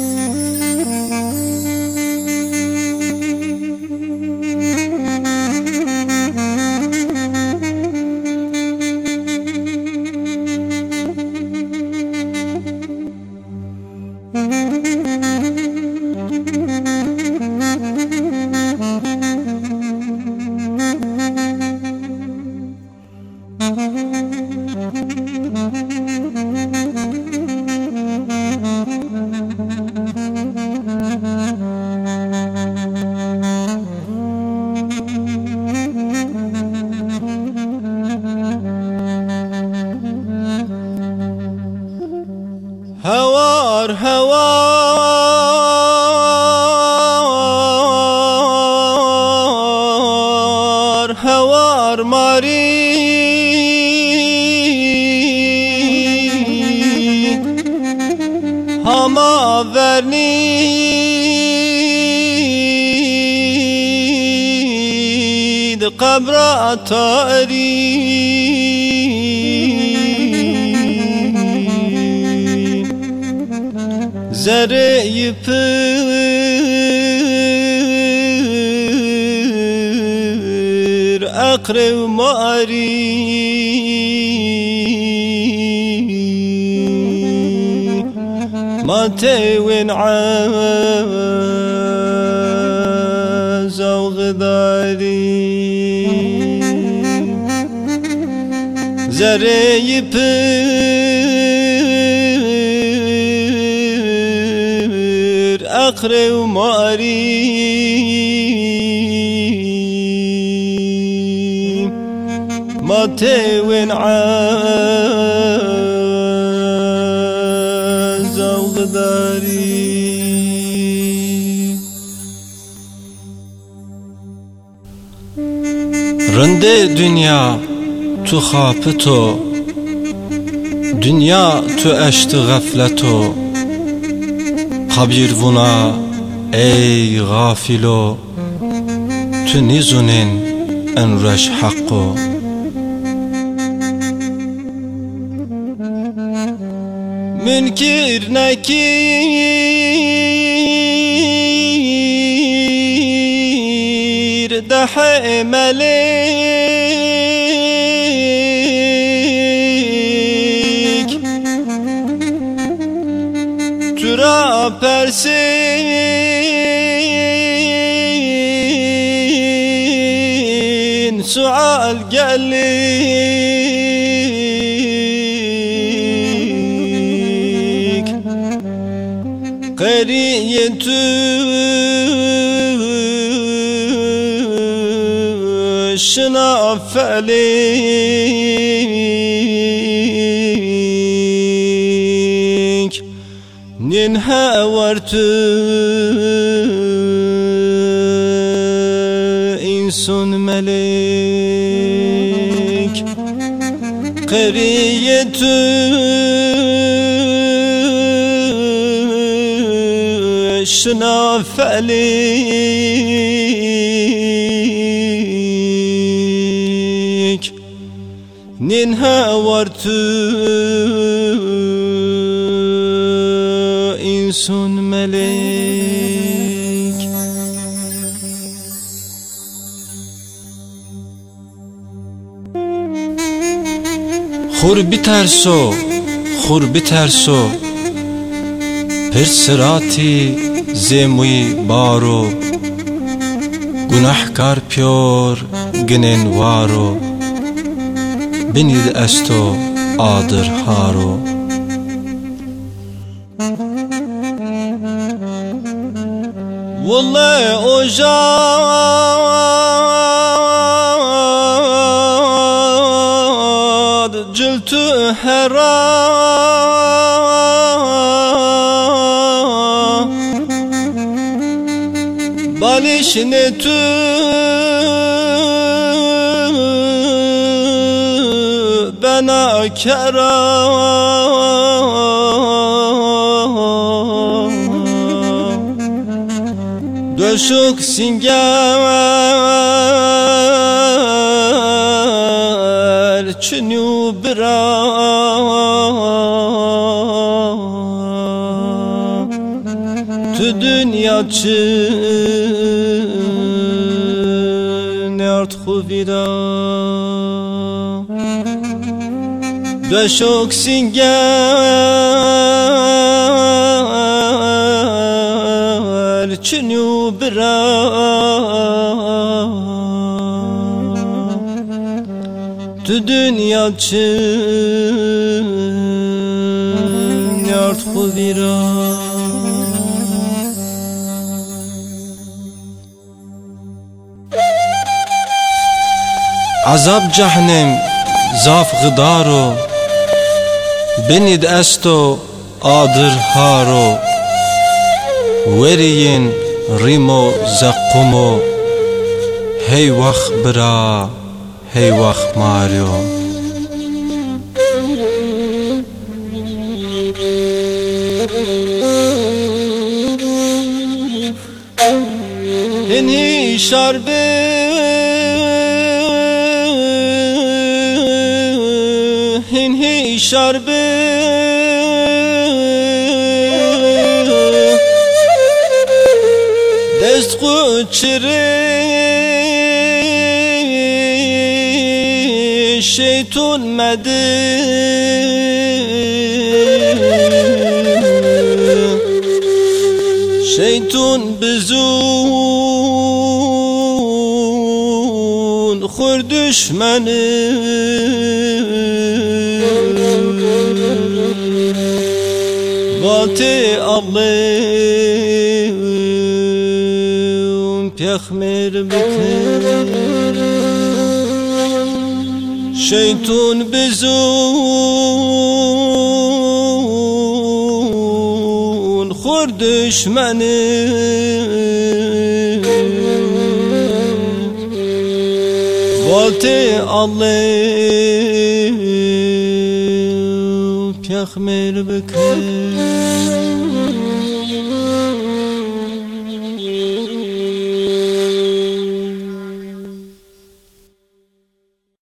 Mm-hmm. صار هوار هوار مريض هما ذنيد قبر تاريخ زرع يفر أقرب ماري ما تيوين عز وغداري زرع يفر فقر و معري ما تيوين و غداری. رنده دنیا تو خواب تو دنیا تو اشت غفلتو Kabir vuna ey gafilo Tu nizunin enreş hakko Münkir nekir Daha melek Tura persin Sual gelik Qariyetü şına Nin havartü insun melek. Qariyetü şına felik Nin musun melek خور بترسو خور بترسو. پر سراتی زموی بارو. گناهکار پیور گنن وارو. بنید استو آدر هارو Vallahi o jad ciltü hera. Baliş ne tü Döşük singer Çünü bira Tu dünya çı Ne art xuvira Döşok singer Çünü bira Tu dünya çı Ne art xuvira عذاب جهنم زاف غدارو بنید استو آدر هارو ورین ریمو زقمو هی وخ برا هی وخ ماریو. هنی شربه هنی شربه شیطون مده شیطون بزون خوردش منه باتی الله peygamber bikir Şeytun bizun Khur düşmanı Vati Allah'ım. Peygamber bikir